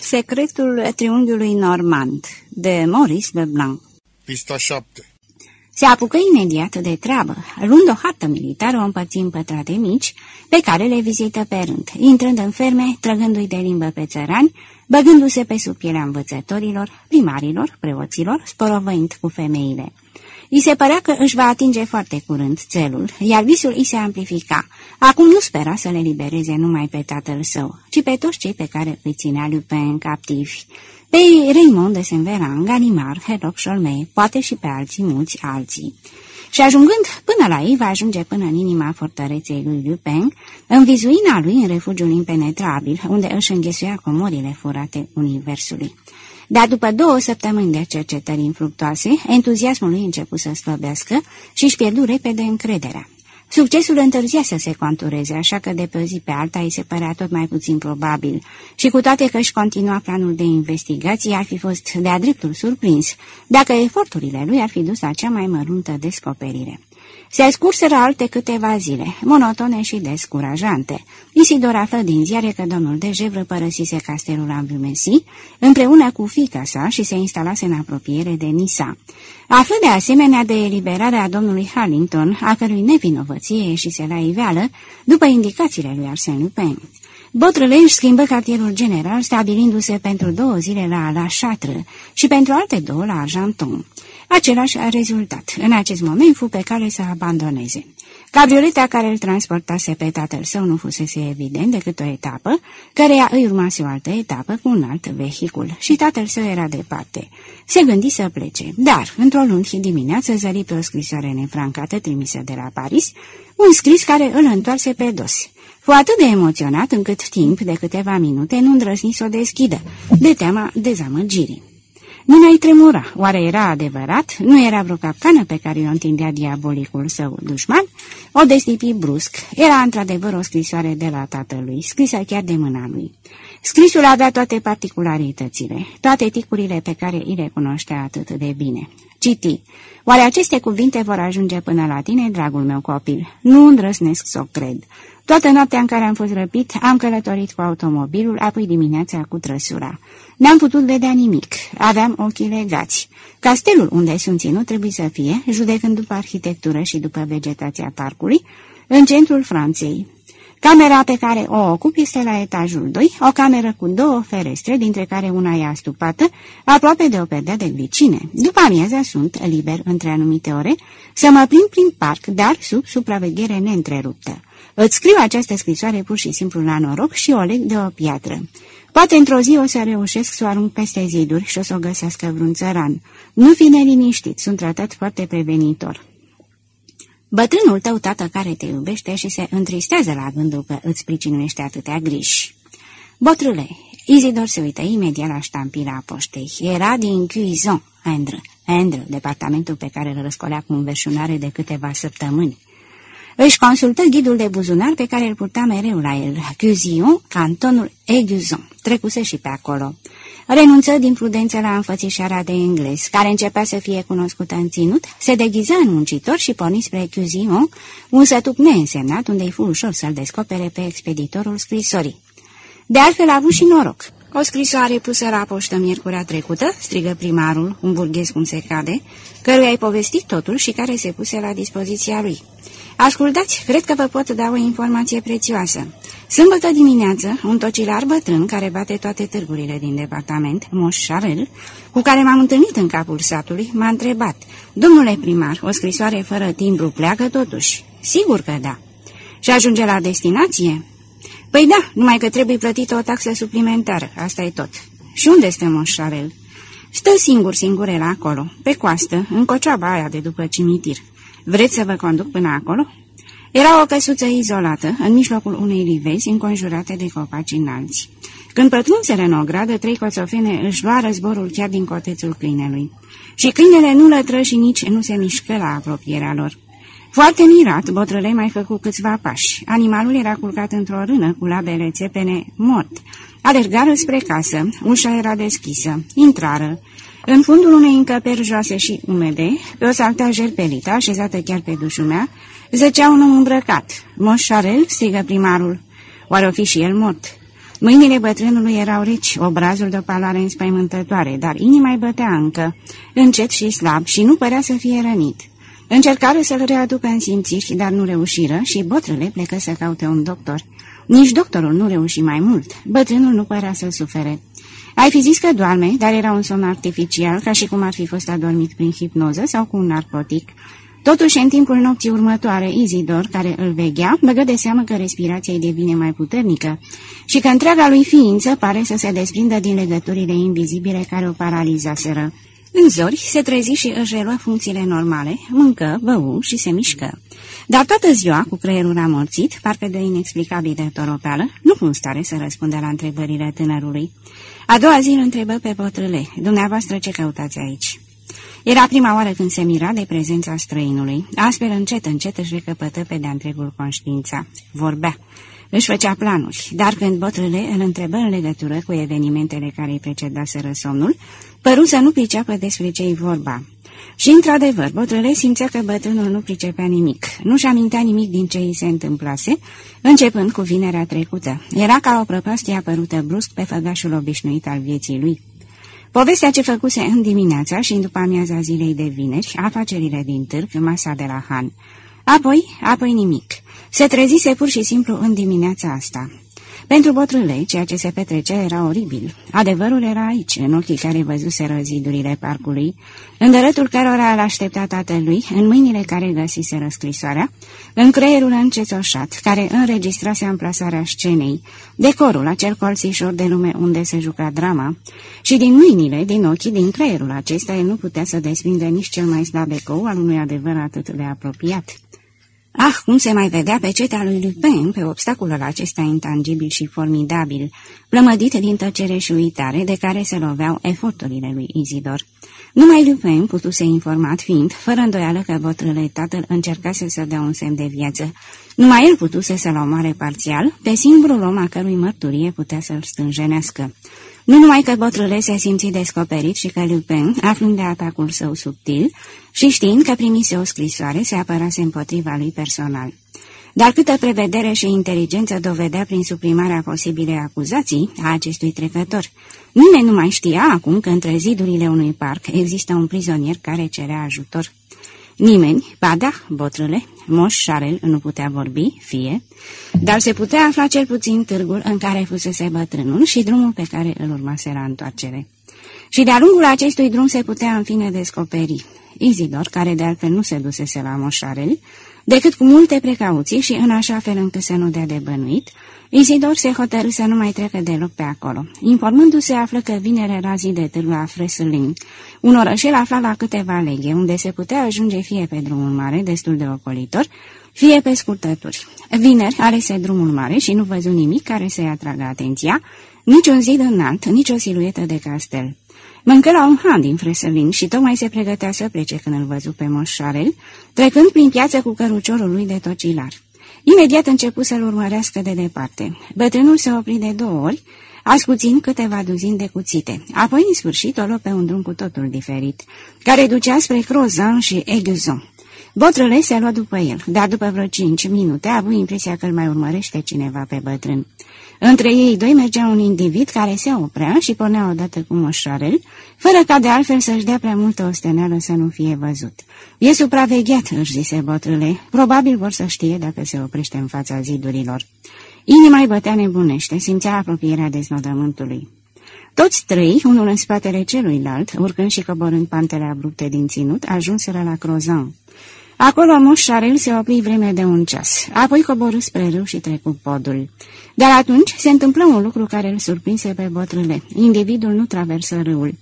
Secretul triunghiului normand de Maurice Leblanc Pista 7 Se apucă imediat de treabă, luând o hartă militară o împărți în pătrate mici, pe care le vizită pe rând, intrând în ferme, trăgându-i de limbă pe țărani, băgându-se pe sub pielea învățătorilor, primarilor, preoților, sporovăind cu femeile. I se părea că își va atinge foarte curând țelul, iar visul îi se amplifica. Acum nu spera să le libereze numai pe tatăl său, ci pe toți cei pe care îi ținea Lupin captivi. Pe Raymond de Saint-Veran, Ganimard, Herlock Cholmet, poate și pe alții mulți alții. Și ajungând până la ei, va ajunge până în inima fortăreței lui Lupin, în vizuina lui în refugiul impenetrabil, unde își înghesuia comorile furate universului. Dar după două săptămâni de cercetări infructoase, entuziasmul lui început să slăbească și își pierdu repede încrederea. Succesul întârzia să se contureze, așa că de pe o zi pe alta îi se părea tot mai puțin probabil și cu toate că își continua planul de investigație, ar fi fost de-a dreptul surprins dacă eforturile lui ar fi dus la cea mai măruntă descoperire. Se scurseră alte câteva zile, monotone și descurajante. Isidor află din ziare că domnul de Jevră părăsise castelul Amblumesi împreună cu fica sa și se instalase în apropiere de Nisa. Află de asemenea de eliberarea domnului Harlington, a cărui nevinovăție ieșise la iveală, după indicațiile lui Arsène Lupin. Botrăle își schimbă cartierul general, stabilindu-se pentru două zile la La Chatre și pentru alte două la Argenton. Același a rezultat. În acest moment fu pe cale să abandoneze. Cabrioleta care îl transportase pe tatăl său nu fusese evident decât o etapă, căreia îi urmase o altă etapă cu un alt vehicul și tatăl său era departe. Se gândi să plece, dar, într-o luni dimineață, zări pe o scrisoare nefrancată trimisă de la Paris, un scris care îl întoarse pe dos. Fu atât de emoționat încât timp de câteva minute nu îndrăzni să o deschidă, de teama dezamăgirii. Mâna-i tremura. Oare era adevărat? Nu era vreo capcană pe care o întindea diabolicul său dușman? O destipi brusc. Era într-adevăr o scrisoare de la tatălui, scrisă chiar de mâna lui. Scrisul avea toate particularitățile, toate ticurile pe care îi le cunoștea atât de bine. Citi. Oare aceste cuvinte vor ajunge până la tine, dragul meu copil? Nu îndrăsnesc să o cred. Toată noaptea în care am fost răpit, am călătorit cu automobilul, apoi dimineața cu trăsura. N-am putut vedea nimic. Aveam ochii legați. Castelul unde sunt ținut trebuie să fie, judecând după arhitectură și după vegetația parcului, în centrul Franței. Camera pe care o ocup este la etajul 2, o cameră cu două ferestre, dintre care una e astupată, aproape de o perdea de glicine. După amiaza sunt liber între anumite ore să mă plimb prin parc, dar sub supraveghere neîntreruptă. Îți scriu această scrisoare pur și simplu la noroc și o leg de o piatră. Poate într-o zi o să reușesc să o arunc peste ziduri și o să o găsească vreun țăran. Nu fi neliniștit, sunt tratat foarte prevenitor. Bătrânul tău, tată care te iubește și se întristează la gândul că îți pricinuiește atâtea griji. Botrule, Izidor se uită imediat la ștampila poștei. Era din Cuizon, Andre, Andre, departamentul pe care îl răscolea cu înverșunare de câteva săptămâni. Își consultă ghidul de buzunar pe care îl purta mereu la el, Cuzion, cantonul Aiguzon, trecuse și pe acolo. Renunță din prudență la înfățișarea de englez, care începea să fie cunoscută în ținut, se deghiză în muncitor și porni spre Cuzion, un sătuc neînsemnat unde i fu ușor să-l descopere pe expeditorul scrisorii. De altfel a avut și noroc. O scrisoare pusă la poștă miercurea trecută, strigă primarul, un burghez cum se cade, căruia ai povestit totul și care se puse la dispoziția lui. Ascultați, cred că vă pot da o informație prețioasă. Sâmbătă dimineață, un tocilar bătrân care bate toate târgurile din departament, Moș Charel, cu care m-am întâlnit în capul satului, m-a întrebat, Domnule primar, o scrisoare fără timbru pleacă totuși? Sigur că da. Și ajunge la destinație? Păi da, numai că trebuie plătită o taxă suplimentară, asta e tot. Și unde este Moș Charel? Stă singur, singurel acolo, pe coastă, în cocioaba aia de după cimitir. Vreți să vă conduc până acolo?" Era o căsuță izolată, în mijlocul unei livezi, înconjurate de copaci înalți. Când pătrunseră în o gradă, trei coțofene își luară zborul chiar din cotețul câinelui. Și câinele nu lătră și nici nu se mișcă la apropierea lor. Foarte mirat, botrălei mai făcu câțiva pași. Animalul era culcat într-o rână cu labele țepene mort. Alergară spre casă, ușa era deschisă, intrară. În fundul unei încăperi joase și umede, pe o saltea jerpelită, așezată chiar pe dușumea, zăcea un om îmbrăcat. Moșarel, strigă primarul. Oare o fi și el mort? Mâinile bătrânului erau reci, obrazul de o paloare înspăimântătoare, dar inima îi bătea încă, încet și slab, și nu părea să fie rănit. Încercară să-l readucă în simțiri, dar nu reușiră și botrâle plecă să caute un doctor. Nici doctorul nu reuși mai mult. Bătrânul nu părea să sufere. Ai fi zis că doarme, dar era un somn artificial, ca și cum ar fi fost adormit prin hipnoză sau cu un narcotic. Totuși, în timpul nopții următoare, Izidor, care îl veghea, băgă de seamă că respirația îi devine mai puternică și că întreaga lui ființă pare să se desprindă din legăturile invizibile care o paralizaseră. În zori se trezi și își relua funcțiile normale, mâncă, bău și se mișcă. Dar toată ziua, cu creierul amorțit, parcă de inexplicabilă toropeală, nu fu în stare să răspundă la întrebările tânărului. A doua zi îl întrebă pe potrâle, dumneavoastră ce căutați aici? Era prima oară când se mira de prezența străinului. Astfel, încet, încet își recăpătă pe de-a întregul conștiința. Vorbea. Își făcea planuri, dar când botrâle îl întrebă în legătură cu evenimentele care îi precedaseră somnul, păru să nu priceapă despre ce-i vorba. Și, într-adevăr, botrâle simțea că bătrânul nu pricepea nimic, nu-și amintea nimic din ce îi se întâmplase, începând cu vinerea trecută. Era ca o prăpastie apărută brusc pe făgașul obișnuit al vieții lui. Povestea ce făcuse în dimineața și în după amiaza zilei de vineri, afacerile din târg, masa de la Han. Apoi, apoi nimic. Se trezise pur și simplu în dimineața asta. Pentru bătrâle, ceea ce se petrecea era oribil. Adevărul era aici, în ochii care văzuseră zidurile parcului, în dărătul cărora îl aștepta tatălui, în mâinile care găsiseră scrisoarea, în creierul încețoșat, care înregistrase amplasarea scenei, decorul, acel colțișor de lume unde se juca drama, și din mâinile, din ochii, din creierul acesta, el nu putea să desprinde nici cel mai slab ecou al unui adevăr atât de apropiat. Ah, cum se mai vedea pe cetea lui Lupin, pe obstacolul acesta intangibil și formidabil, plămădit din tăcere și uitare de care se loveau eforturile lui Izidor. Numai Lupin putuse informat fiind, fără îndoială că bătrâle tatăl încercase să dea un semn de viață. Numai el putuse să-l omoare parțial, pe singurul om a cărui mărturie putea să-l stânjenească. Nu numai că Botrâle se simți descoperit și că Lupin, aflând de atacul său subtil și știind că primise o scrisoare, se apărase împotriva lui personal. Dar câtă prevedere și inteligență dovedea prin suprimarea posibilei acuzații a acestui trecător. Nimeni nu mai știa acum că între zidurile unui parc există un prizonier care cerea ajutor. Nimeni, ba da, botrâle, Moș Șarel nu putea vorbi, fie, dar se putea afla cel puțin târgul în care fusese bătrânul și drumul pe care îl urmase la întoarcere. Și de-a lungul acestui drum se putea în fine descoperi. Izidor, care de altfel nu se dusese la Moșarel, decât cu multe precauții și în așa fel încât să nu dea de bănuit, Isidor se hotărâ să nu mai trecă deloc pe acolo. Informându-se, află că vinere era zi de târg la Freselin, un orășel aflat la câteva leghe, unde se putea ajunge fie pe drumul mare, destul de ocolitor, fie pe scurtături. Vineri alese drumul mare și nu văzu nimic care să-i atragă atenția, nici un zid înalt, nici o siluetă de castel. Mâncă la un han din Freselin și tocmai se pregătea să plece când îl văzu pe Moșarel, trecând prin piață cu căruciorul lui de tocilar. Imediat începu să-l urmărească de departe. Bătrânul se opri de două ori, ascuțind câteva duzini de cuțite. Apoi, în sfârșit, o luă pe un drum cu totul diferit, care ducea spre Crozan și Eguzon. Botrăle se lua după el, dar după vreo cinci minute a avut impresia că îl mai urmărește cineva pe bătrân. Între ei doi mergea un individ care se oprea și pornea odată cu moșoarel, fără ca de altfel să-și dea prea multă osteneală să nu fie văzut. E supravegheat, își zise botrâle. Probabil vor să știe dacă se oprește în fața zidurilor. Inima-i bătea nebunește, simțea apropierea deznodământului. Toți trei, unul în spatele celuilalt, urcând și coborând pantele abrupte din ținut, ajunseră la Crozan. Acolo moș Șarel se opri vreme de un ceas, apoi coborâ spre râu și trecu podul. Dar atunci se întâmplă un lucru care îl surprinse pe bătrâne. Individul nu traversă râul.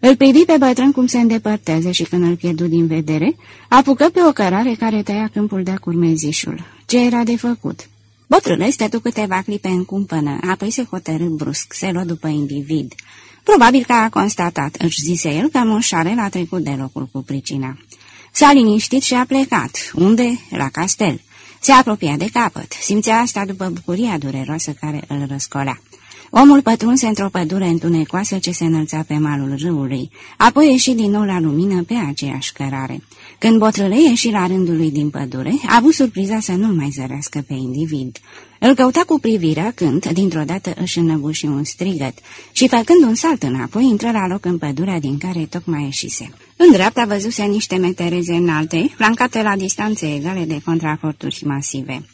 Îl privi pe bătrân cum se îndepărtează și când îl pierdu din vedere, apucă pe o cărare care tăia câmpul de curmezișul. Ce era de făcut? Bătrânul stătu câteva clipe în cumpănă, apoi se hotărâ brusc, se luă după individ. Probabil că a constatat, își zise el, că moșarel a trecut de locul cu pricina. S-a liniștit și a plecat. Unde? La castel. Se apropia de capăt. Simțea asta după bucuria dureroasă care îl răscolea. Omul pătrunse într-o pădure întunecoasă ce se înălța pe malul râului, apoi ieși din nou la lumină pe aceeași cărare. Când botrâle ieși la rândul lui din pădure, a avut surpriza să nu mai zărească pe individ. Îl căuta cu privirea când, dintr-o dată, își înăbuși un strigăt și, făcând un salt înapoi, intră la loc în pădurea din care tocmai ieșise. În dreapta văzuse niște metereze înalte, flancate la distanțe egale de contraforturi masive.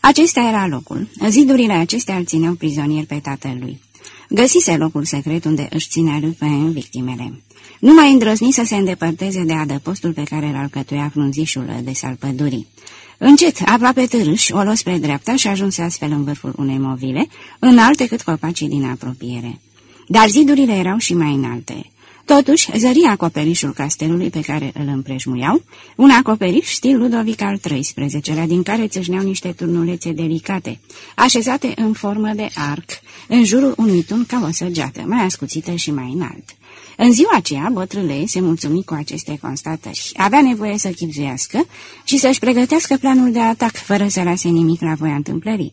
Acesta era locul. Zidurile acestea îl țineau prizonier pe tatălui. Găsise locul secret unde își ținea pe victimele. Nu mai îndrăzni să se îndepărteze de adăpostul pe care îl alcătuia frunzișul de salpădurii. Încet, aproape târâși, o luă spre dreapta și ajunse astfel în vârful unei movile, înalte cât copacii din apropiere. Dar zidurile erau și mai înalte. Totuși, zări acoperișul castelului pe care îl împrejmuiau, un acoperiș stil Ludovic al XIII-lea, din care țâșneau niște turnulețe delicate, așezate în formă de arc, în jurul unui tun ca o săgeată, mai ascuțită și mai înalt. În ziua aceea, bătrâle se mulțumi cu aceste constatări. Avea nevoie să chipzuiască și să-și pregătească planul de atac, fără să lase nimic la voia întâmplării.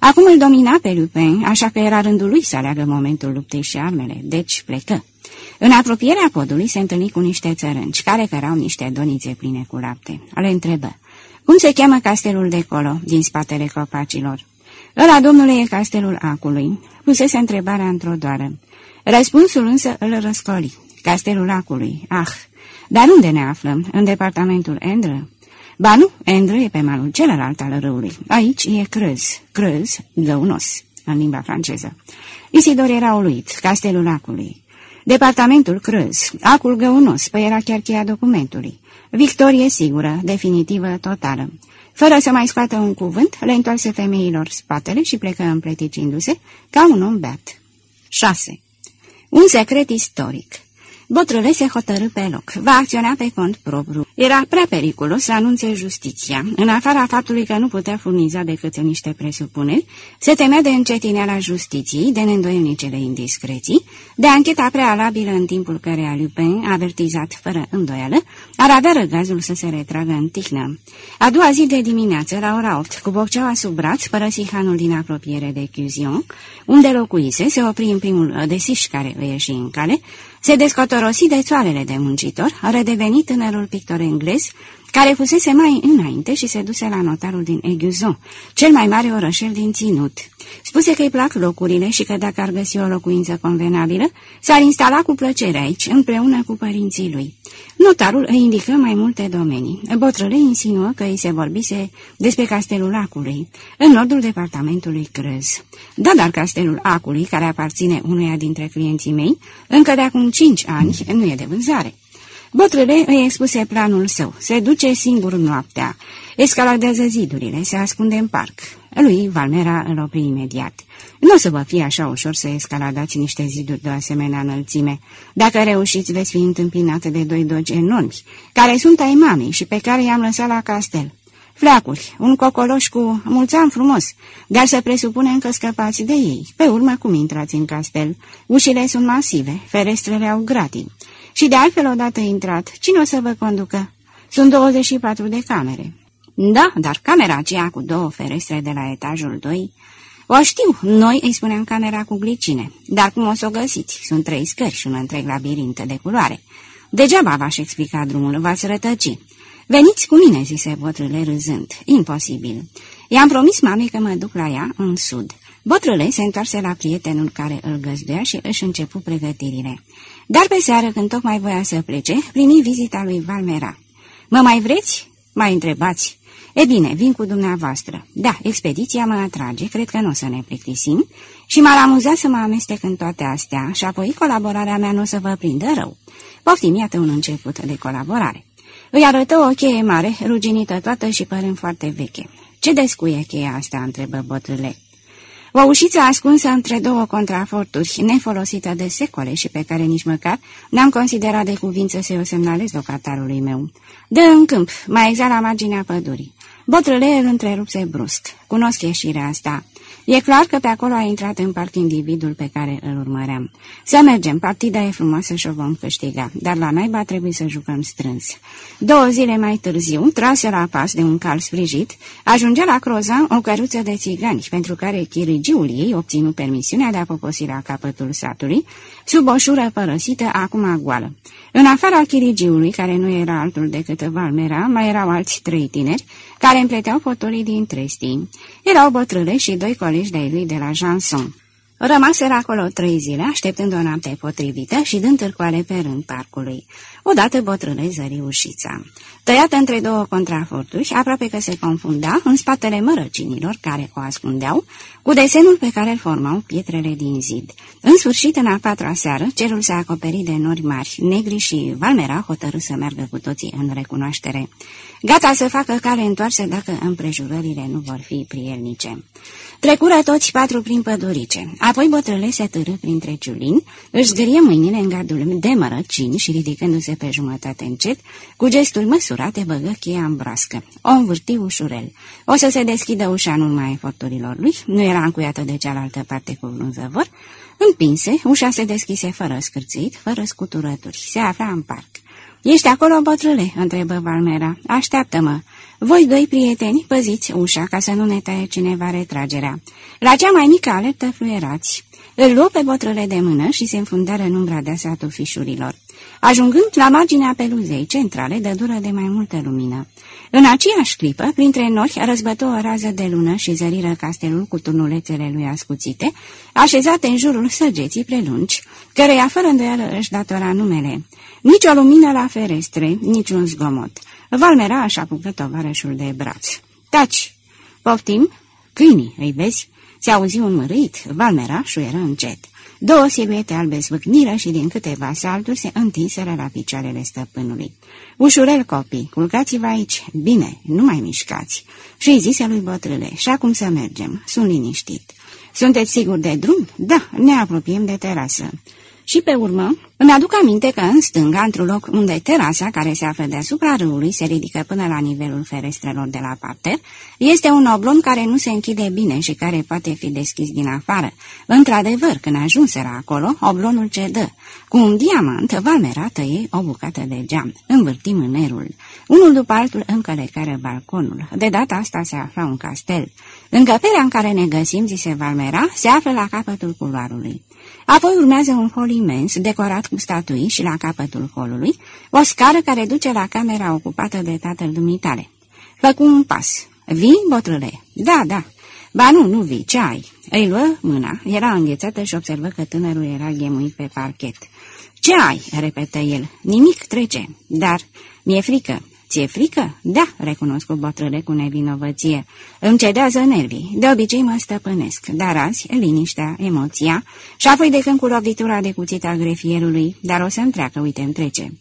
Acum îl domina pe Lupin, așa că era rândul lui să aleagă momentul luptei și armele, deci plecă. În apropierea podului se întâlni cu niște țărânci, care cărau niște donițe pline cu lapte. Le întrebă, cum se cheamă castelul de colo, din spatele copacilor? Ăla, domnule, e castelul acului. Pusese întrebarea într-o doară. Răspunsul însă îl răscoli. Castelul acului. Ah, dar unde ne aflăm? În departamentul Endre? Ba nu, Endre e pe malul celălalt al râului. Aici e Crăz, Crăz, găunos, în limba franceză. Isidor era uluit, castelul acului. Departamentul Crăz, acul găunos, păi era chiar cheia documentului. Victorie sigură, definitivă, totală. Fără să mai scoată un cuvânt, le întoarse femeilor spatele și plecă împleticindu-se ca un om beat. 6. Un secret istoric Botrâle se hotărâ pe loc. Va acționa pe cont propriu. Era prea periculos să anunțe justiția. În afara faptului că nu putea furniza decât niște presupuneri, se temea de încetineala justiției, de neîndoielnicele indiscreții, de ancheta prealabilă în timpul care Lupin, avertizat fără îndoială, ar avea răgazul să se retragă în tihnă. A doua zi de dimineață, la ora 8, cu bocceaua sub braț, părăsi hanul din apropiere de Cuzion, unde locuise, se opri în primul desiș care îi ieși în cale, se descotorosi de țoarele de muncitor, redevenit tânărul pictor englez, care fusese mai înainte și se duse la notarul din Eguzon, cel mai mare orășel din ținut. Spuse că îi plac locurile și că dacă ar găsi o locuință convenabilă, s-ar instala cu plăcere aici, împreună cu părinții lui. Notarul îi indică mai multe domenii. Botrăle insinuă că îi se vorbise despre castelul Acului, în nordul departamentului Crăz. Da, dar castelul Acului, care aparține unuia dintre clienții mei, încă de acum cinci ani nu e de vânzare. Botrâle îi expuse planul său. Se duce singur noaptea. Escaladează zidurile, se ascunde în parc. Lui, Valmera, îl opri imediat. Nu o să vă fie așa ușor să escaladați niște ziduri de o asemenea înălțime. Dacă reușiți, veți fi întâmpinate de doi dogi enormi, care sunt ai mamei și pe care i-am lăsat la castel. Fleacuri, un cocoloș cu mulțam frumos, dar să presupunem că scăpați de ei. Pe urmă, cum intrați în castel? Ușile sunt masive, ferestrele au gratii. Și de altfel, odată intrat, cine o să vă conducă? Sunt 24 de camere. Da, dar camera aceea cu două ferestre de la etajul 2... O știu, noi îi spunem camera cu glicine, dar cum o să o găsiți? Sunt trei scări și un întreg labirint de culoare. Degeaba v-aș explica drumul, v-ați rătăci. Veniți cu mine, zise botrâle râzând. Imposibil. I-am promis mamei că mă duc la ea în sud. Botrâle se întoarse la prietenul care îl găzduia și își începu pregătirile. Dar pe seară, când tocmai voia să plece, primi vizita lui Valmera. Mă mai vreți?" Mai întrebați. E bine, vin cu dumneavoastră. Da, expediția mă atrage, cred că nu o să ne plictisim și m-ar amuza să mă amestec în toate astea și apoi colaborarea mea nu o să vă prindă rău. Poftim, iată un început de colaborare. Îi arătă o cheie mare, ruginită toată și părând foarte veche. Ce descuie cheia asta?" întrebă bătrâle. O ușiță ascunsă între două contraforturi, nefolosită de secole și pe care nici măcar n-am considerat de cuvință să o semnalez locatarului meu. De în câmp, mai exact la marginea pădurii. Botrăle îl întrerupse brusc. Cunosc ieșirea asta. E clar că pe acolo a intrat în part individul pe care îl urmăream. Să mergem, partida e frumoasă și o vom câștiga, dar la naiba trebuie să jucăm strâns. Două zile mai târziu, trasă la pas de un cal sprijit, ajungea la Crozan o căruță de țigani, pentru care chirigiul ei obținu permisiunea de a poposi la capătul satului, sub o șură părăsită, acum goală. În afara chirigiului, care nu era altul decât Valmera, mai erau alți trei tineri, care împleteau fotolii din trestii. Erau bătrâne și doi colegi de lui de la Janson. Rămaseră acolo trei zile, așteptând o noapte potrivită și dând târcoale pe rând parcului. Odată bătrâne zări ușița. Tăiată între două contraforturi, aproape că se confunda în spatele mărăcinilor care o ascundeau, cu desenul pe care îl formau pietrele din zid. În sfârșit, în a patra seară, cerul se acoperi de nori mari, negri și Valmera hotărâ să meargă cu toții în recunoaștere. Gata să facă cale întoarse dacă împrejurările nu vor fi prielnice. Trecură toți patru prin pădurice, apoi bătrâle se târâ printre ciulini, își zgârie mâinile în gardul de mărăcini și ridicându-se pe jumătate încet, cu gestul măsurate băgă cheia în brască. O învârti ușurel. O să se deschidă ușa în urma eforturilor lui, nu era încuiată de cealaltă parte cu un zăvor, împinse, ușa se deschise fără scârțit, fără scuturături, se afla în parc. Ești acolo, bătrâle?" întrebă Valmera. Așteaptă-mă. Voi doi prieteni, păziți ușa ca să nu ne taie cineva retragerea. La cea mai mică alertă fluierați. Îl luă pe bătrâle de mână și se înfundară în umbra deasă a tufișurilor. Ajungând la marginea peluzei centrale, de dură de mai multă lumină. În aceeași clipă, printre nori, răzbătă o rază de lună și zăriră castelul cu turnulețele lui ascuțite, așezate în jurul săgeții prelungi, căreia fără îndoială își datora numele. Nici o lumină la ferestre, nici un zgomot. Valmera așa apucă tovarășul de braț. Taci! Poftim? Câinii, îi vezi? Se auzi un mărit, Valmera șuieră încet. Două siluete albe zvâcniră și din câteva salturi se întinseră la picioarele stăpânului. Ușurel copii, culcați-vă aici, bine, nu mai mișcați. Și zise lui bătrâle, și acum să mergem, sunt liniștit. Sunteți siguri de drum? Da, ne apropiem de terasă. Și pe urmă, îmi aduc aminte că în stânga, într-un loc unde terasa care se află deasupra râului se ridică până la nivelul ferestrelor de la parter, este un oblon care nu se închide bine și care poate fi deschis din afară. Într-adevăr, când ajunseră acolo, oblonul cedă. Cu un diamant, Valmera tăie o bucată de geam. Învârtim mânerul. Unul după altul încălecară balconul. De data asta se afla un castel. Încăperea în care ne găsim, zise Valmera, se află la capătul culoarului. Apoi urmează un hol imens, decorat cu statui și la capătul holului, o scară care duce la camera ocupată de tatăl dumitale. Făcu un pas. Vii, botrâle? Da, da. Ba nu, nu vii, ce ai? Îi luă mâna, era înghețată și observă că tânărul era ghemuit pe parchet. Ce ai?" repetă el. Nimic trece, dar mi-e frică. Ție frică? Da, recunosc cu bătrâne cu nevinovăție. Îmi cedează nervii. De obicei mă stăpânesc, dar azi liniștea, emoția și apoi de când cu lovitura de cuțit al grefierului, dar o să-mi treacă, uite, îmi trece.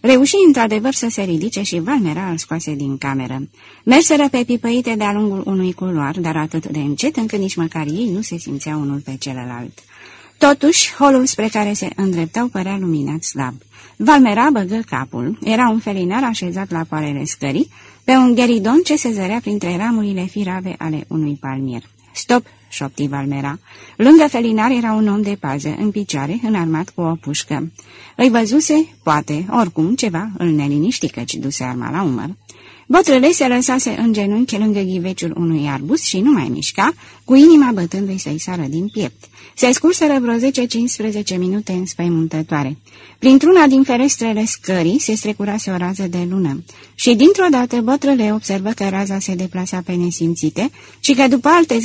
Reuși într-adevăr să se ridice și Valmera îl scoase din cameră. Merseră pe pipăite de-a lungul unui culoar, dar atât de încet încât nici măcar ei nu se simțeau unul pe celălalt. Totuși, holul spre care se îndreptau părea luminat slab. Valmera băgă capul. Era un felinar așezat la poarele scării, pe un gheridon ce se zărea printre ramurile firave ale unui palmier. Stop!" șopti Valmera. Lângă felinar era un om de pază, în picioare, înarmat cu o pușcă. Îi văzuse, poate, oricum, ceva, îl neliniști căci duse arma la umăr. Botrăle se lăsase în genunchi lângă ghiveciul unui arbus și nu mai mișca, cu inima bătându-i să-i sară din piept. Se scurseră vreo 10-15 minute înspăimântătoare. Printr-una din ferestrele scării se strecurase o rază de lună și dintr-o dată bătrâle observă că raza se deplasa pe nesimțite și că după alte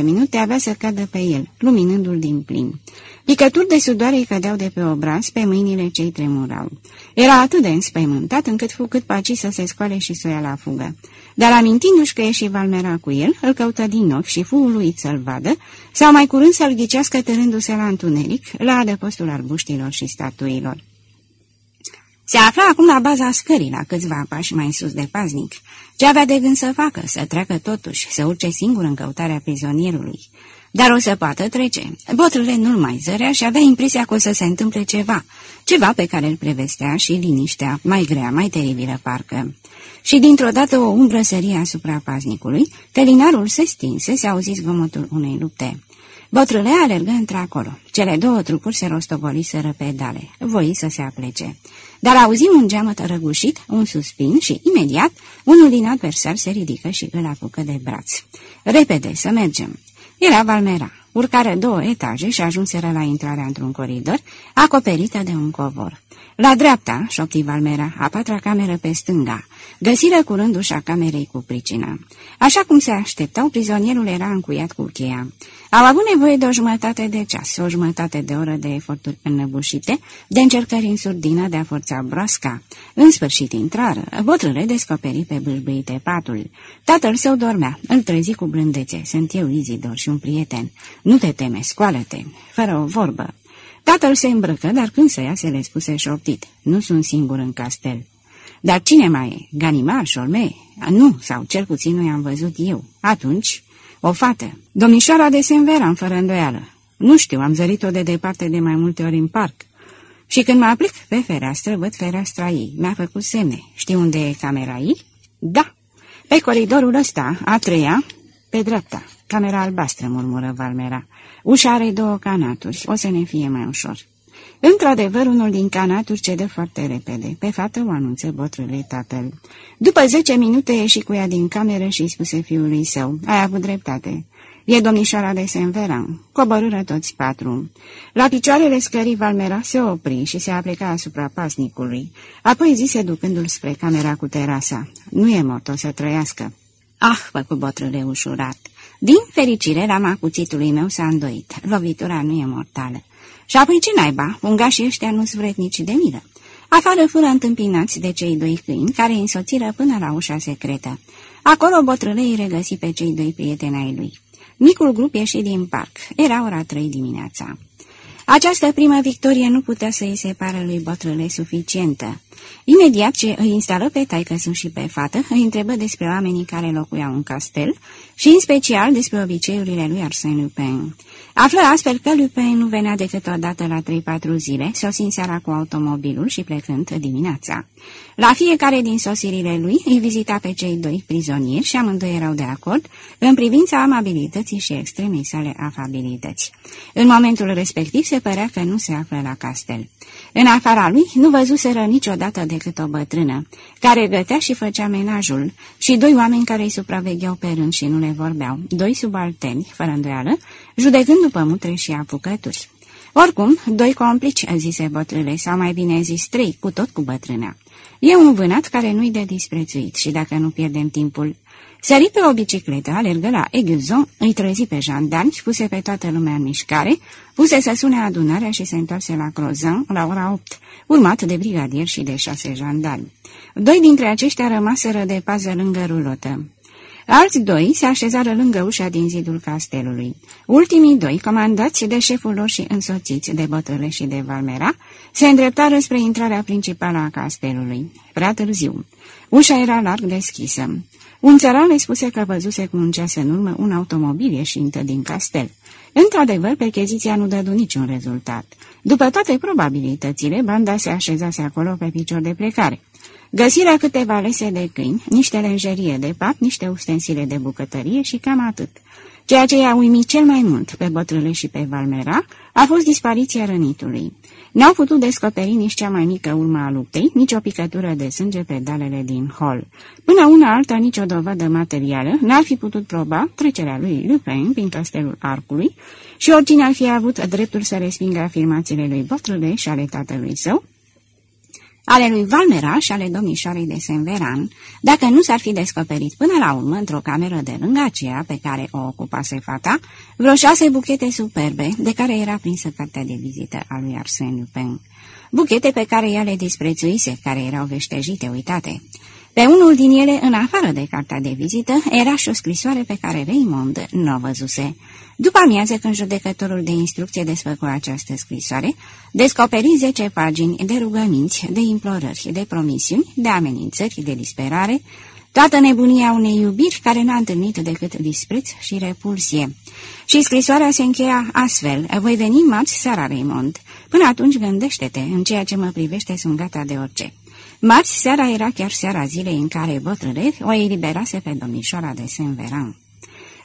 10-15 minute avea să cadă pe el, luminându-l din plin. Picături de sudoare îi cădeau de pe obraz, pe mâinile cei tremurau. Era atât de înspăimântat încât fu cât paci să se scoale și să o ia la fugă. Dar amintindu-și că e și Valmera cu el, îl căută din ochi și fu uluit să-l vadă, sau mai curând să-l ghicească târându-se la întuneric, la adăpostul arbuștilor și statuilor. Se afla acum la baza scării, la câțiva pași mai sus de paznic. Ce avea de gând să facă? Să treacă totuși, să urce singur în căutarea prizonierului. Dar o să poată trece. Botrâle nu-l mai zărea și avea impresia că o să se întâmple ceva, ceva pe care îl prevestea și liniștea, mai grea, mai teribilă parcă. Și dintr-o dată o umbră sărie asupra paznicului, felinarul se stinse, se auzi zgomotul unei lupte. Bătrâle alergă într-acolo. Cele două trupuri se rostogoliseră pe dale. Voi să se aplece. Dar auzim un geamăt răgușit, un suspin și, imediat, unul din adversari se ridică și îl apucă de braț. Repede, să mergem. Era Valmera. Urcare două etaje și ajunseră la intrarea într-un coridor, acoperită de un covor. La dreapta, șopti Valmera, a patra cameră pe stânga. Găsiră curând ușa camerei cu pricina. Așa cum se așteptau, prizonierul era încuiat cu cheia. Au avut nevoie de o jumătate de ceas, o jumătate de oră de eforturi înnăbușite, de încercări în surdină de a forța broasca. În sfârșit intrară, bătrâne descoperi pe bâlbâite patul. Tatăl său dormea, îl trezi cu blândețe. Sunt eu, Izidor, și un prieten. Nu te teme, scoală-te, fără o vorbă. Tatăl se îmbrăcă, dar când să ia se le spuse șoptit. Nu sunt singur în castel. Dar cine mai e? Ganimar, Șorme? Nu, sau cel puțin nu i-am văzut eu. Atunci, o fată. Domnișoara de Senveran, fără îndoială. Nu știu, am zărit-o de departe de mai multe ori în parc. Și când mă aplic pe fereastră, văd fereastra ei. Mi-a făcut semne. Știi unde e camera ei? Da. Pe coridorul ăsta, a treia, pe dreapta. Camera albastră, murmură Valmera. Ușa are două canaturi, o să ne fie mai ușor. Într-adevăr, unul din canaturi cede foarte repede. Pe fată o anunță botrâle tatăl. După zece minute ieși cu ea din cameră și spuse fiului său, ai avut dreptate. E domnișoara de Senveran. Coborâră toți patru. La picioarele scării Valmera se opri și se apleca asupra pasnicului. Apoi zise ducându-l spre camera cu terasa. Nu e mort, o să trăiască. Ah, făcu botrâle ușurat. Din fericire, rama cuțitului meu s-a îndoit. Lovitura nu e mortală. Și apoi ce naiba? Ungașii ăștia nu-s vretnici de milă. Afară fură întâmpinați de cei doi câini, care îi însoțiră până la ușa secretă. Acolo bătrânei îi regăsi pe cei doi prieteni ai lui. Micul grup ieși din parc. Era ora trei dimineața. Această primă victorie nu putea să îi separă lui bătrâne suficientă. Imediat ce îi instală pe taică și pe fată, îi întrebă despre oamenii care locuiau în castel și în special despre obiceiurile lui Arsène Lupin. Află astfel că Lupin nu venea decât o dată la 3-4 zile, sosind seara cu automobilul și plecând dimineața. La fiecare din sosirile lui îi vizita pe cei doi prizonieri și amândoi erau de acord în privința amabilității și extremei sale afabilități. În momentul respectiv se părea că nu se află la castel. În afara lui nu văzuseră niciodată decât o bătrână, care gătea și făcea menajul, și doi oameni care îi supravegheau pe rând și nu le vorbeau, doi subalterni, fără îndoială, judecând după mutre și apucături. Oricum, doi complici, zise bătrâle, sau mai bine zis trei, cu tot cu bătrâna. E un vânat care nu-i de disprețuit și dacă nu pierdem timpul... Sări pe o bicicletă, alergă la Eguzon, îi trezi pe jandarmi, puse pe toată lumea în mișcare, puse să sune adunarea și se întoarse la Crozan la ora 8, urmat de brigadier și de șase jandarmi. Doi dintre aceștia rămaseră de pază lângă rulotă. Alți doi se așezară lângă ușa din zidul castelului. Ultimii doi, comandați de șeful lor și însoțiți de bătăle și de Valmera, se îndreptară spre intrarea principală a castelului. Prea târziu. Ușa era larg deschisă. Un țăran le spuse că văzuse cu un ceas în urmă un automobil ieșind din castel. Într-adevăr, percheziția nu dădu niciun rezultat. După toate probabilitățile, banda se așezase acolo pe picior de plecare. Găsirea câteva lese de câini, niște lenjerie de pap, niște ustensile de bucătărie și cam atât. Ceea ce i-a uimit cel mai mult pe bătrâle și pe Valmera a fost dispariția rănitului. N-au putut descoperi nici cea mai mică urmă a luptei, nici o picătură de sânge pe dalele din hol. Până una alta, nicio dovadă materială n-ar fi putut proba trecerea lui Lupin prin castelul Arcului și oricine ar fi avut dreptul să respingă afirmațiile lui Bătrâle și ale tatălui său, ale lui Valmera și ale domnișoarei de Senveran, dacă nu s-ar fi descoperit până la urmă într-o cameră de lângă aceea pe care o ocupase fata, vreo șase buchete superbe de care era prinsă cartea de vizită a lui Arsène Lupin. Buchete pe care ea le disprețuise, care erau veștejite, uitate. Pe unul din ele, în afară de cartea de vizită, era și o scrisoare pe care Raymond nu o văzuse. După amiază, când judecătorul de instrucție desfăcu această scrisoare, descoperi zece pagini de rugăminți, de implorări, de promisiuni, de amenințări, de disperare, toată nebunia unei iubiri care n-a întâlnit decât dispreț și repulsie. Și scrisoarea se încheia astfel, voi veni marți seara, Raymond. Până atunci gândește-te, în ceea ce mă privește sunt gata de orice. Marți seara era chiar seara zilei în care Botrărev o eliberase pe domnișoara de Saint-Veran.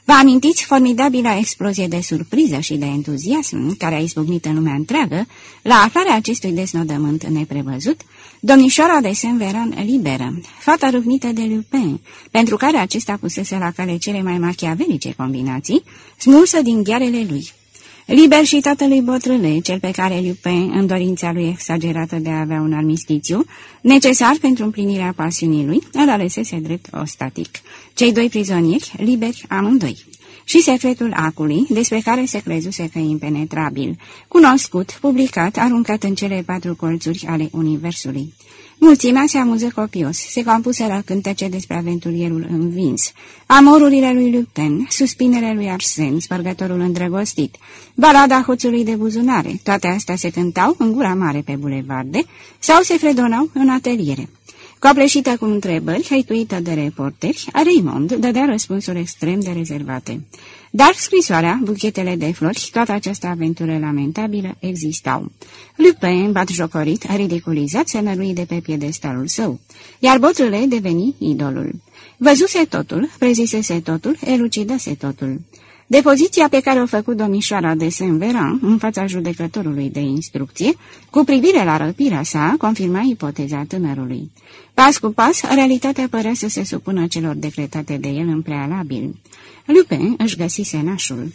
Vă amintiți formidabila explozie de surpriză și de entuziasm care a izbucnit în lumea întreagă la aflarea acestui desnodământ neprevăzut? Domnișoara de Saint-Veran liberă, fata râvnită de Lupin, pentru care acesta pusese la cale cele mai machiavelice combinații, smulsă din ghearele lui. Liber și tatălui bătrâne, cel pe care Lupin, în dorința lui exagerată de a avea un armistițiu, necesar pentru împlinirea pasiunii lui, îl alesese drept ostatic. Cei doi prizonieri, liberi amândoi. Și secretul acului, despre care se crezuse că e impenetrabil, cunoscut, publicat, aruncat în cele patru colțuri ale Universului. Mulțimea se amuză copios, se compuseră cântece despre aventurierul învins, amorurile lui Lupin, suspinele lui Arsen, spărgătorul îndrăgostit, balada hoțului de buzunare, toate astea se cântau în gura mare pe bulevarde sau se fredonau în ateliere. Copleșită cu întrebări, haituită de reporteri, Raymond dădea răspunsuri extrem de rezervate. Dar scrisoarea, buchetele de flori, toată această aventură lamentabilă existau. Lupin, batjocorit, ridiculizat, se nărui de pe piedestalul său, iar botrâle deveni idolul. Văzuse totul, prezisese totul, elucidase totul. Depoziția pe care o făcut domnișoara de Saint-Veran în fața judecătorului de instrucție, cu privire la răpirea sa, confirma ipoteza tânărului. Pas cu pas, realitatea părea să se supună celor decretate de el în prealabil. Lupin își găsise nașul.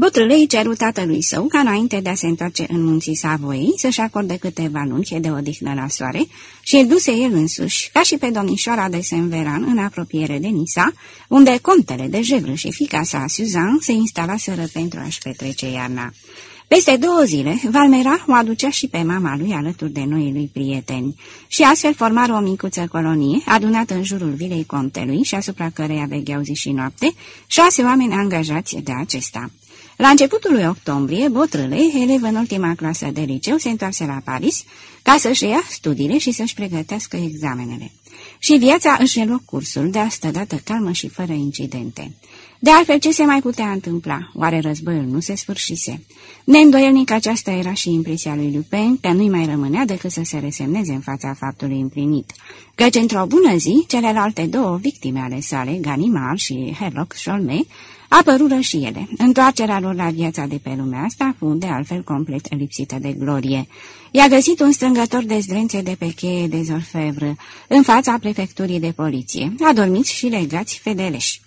Bătrâlei ceru tatălui său ca înainte de a se întoarce în munții Savoii să-și acorde câteva luni de odihnă la soare și îl duse el însuși, ca și pe domnișoara de Saint-Veran, în apropiere de Nisa, unde contele de Jevră și fica sa, Suzanne, se instalaseră pentru a-și petrece iarna. Peste două zile, Valmera o aducea și pe mama lui alături de noi lui prieteni și astfel formară o micuță colonie adunată în jurul vilei contelui și asupra căreia vegheau zi și noapte șase oameni angajați de acesta. La începutul lui octombrie, Botrâle, elev în ultima clasă de liceu, se întoarse la Paris ca să-și ia studiile și să-și pregătească examenele. Și viața își reluă cursul, de asta dată calmă și fără incidente. De altfel, ce se mai putea întâmpla? Oare războiul nu se sfârșise? Neîndoielnic aceasta era și impresia lui Lupin, că nu-i mai rămânea decât să se resemneze în fața faptului împlinit. Căci într-o bună zi, celelalte două victime ale sale, Ganimar și Herlock Sholme, apărură și ele. Întoarcerea lor la viața de pe lumea asta fu de altfel complet lipsită de glorie. I-a găsit un strângător de zdrențe de pe cheie de Zorfevră, în fața prefecturii de poliție, adormiți și legați fedeleși.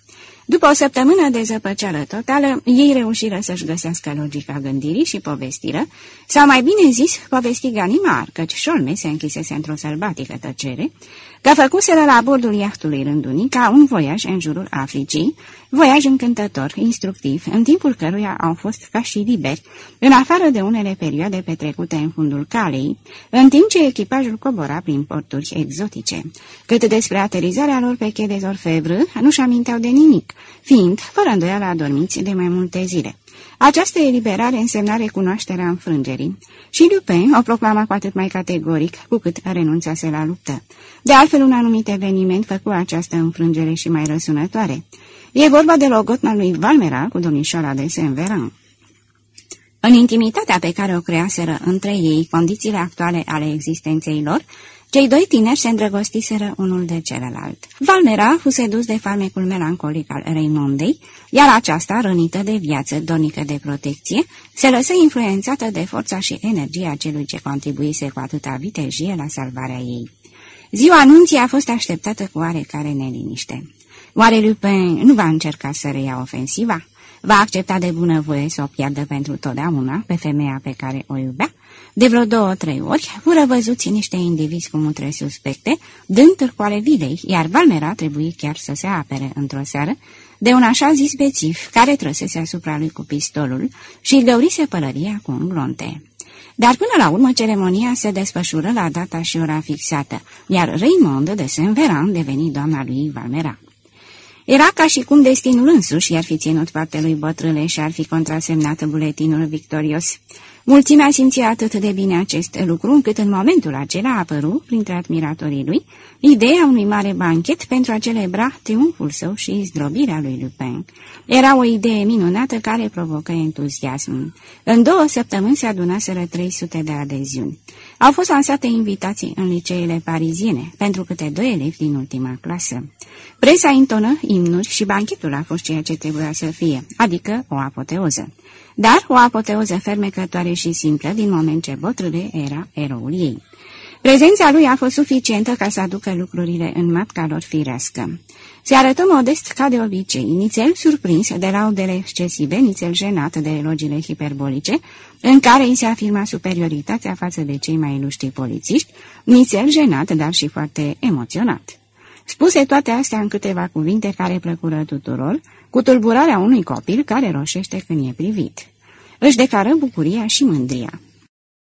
După o săptămână de zăpăceală totală, ei reușiră să-și găsească logica gândirii și povestiră, sau mai bine zis, povesti Ganimar, căci Șolme se închisese într-o sălbatică tăcere, că făcuseră la bordul iahtului rândunii ca un voiaj în jurul Africii, voiaj încântător, instructiv, în timpul căruia au fost ca și liberi, în afară de unele perioade petrecute în fundul calei, în timp ce echipajul cobora prin porturi exotice. Cât despre aterizarea lor pe Che de nu-și aminteau de nimic, fiind, fără îndoială, adormiți de mai multe zile. Această eliberare însemna recunoașterea înfrângerii și Lupin o proclama cu atât mai categoric cu cât renunțase la luptă. De altfel, un anumit eveniment făcu această înfrângere și mai răsunătoare. E vorba de logotna lui Valmera cu domnișoara de Saint-Veran. În intimitatea pe care o creaseră între ei condițiile actuale ale existenței lor, cei doi tineri se îndrăgostiseră unul de celălalt. Valmera fuse dus de farmecul melancolic al Raymondei, iar aceasta, rănită de viață, donică de protecție, se lăsă influențată de forța și energia celui ce contribuise cu atâta vitejie la salvarea ei. Ziua anunții a fost așteptată cu oarecare neliniște. Oare Lupin nu va încerca să reia ofensiva? Va accepta de bunăvoie să o piardă pentru totdeauna pe femeia pe care o iubea? De vreo două-trei ori fură văzuți niște indivizi cu mutre suspecte, dând târcoale vilei, iar Valmera trebuie chiar să se apere într-o seară de un așa zis bețiv care trăsese asupra lui cu pistolul și îl găurise pălăria cu un glonte. Dar până la urmă ceremonia se desfășură la data și ora fixată, iar Raymond de Saint-Veran deveni doamna lui Valmera. Era ca și cum destinul însuși i-ar fi ținut parte lui bătrâne și ar fi contrasemnat buletinul victorios. Mulțimea simțea atât de bine acest lucru, încât în momentul acela a apărut, printre admiratorii lui, ideea unui mare banchet pentru a celebra triumful său și zdrobirea lui Lupin. Era o idee minunată care provocă entuziasm. În două săptămâni se adunaseră 300 de adeziuni. Au fost lansate invitații în liceele pariziene pentru câte doi elevi din ultima clasă. Presa intonă imnuri și banchetul a fost ceea ce trebuia să fie, adică o apoteoză dar o apoteoză fermecătoare și simplă din moment ce Botrâle era eroul ei. Prezența lui a fost suficientă ca să aducă lucrurile în matca lor firească. Se arătă modest ca de obicei, nițel surprins de laudele excesive, nițel jenat de elogiile hiperbolice, în care îi se afirma superioritatea față de cei mai iluștri polițiști, nițel jenat, dar și foarte emoționat. Spuse toate astea în câteva cuvinte care plăcură tuturor, cu tulburarea unui copil care roșește când e privit. Își declară bucuria și mândria.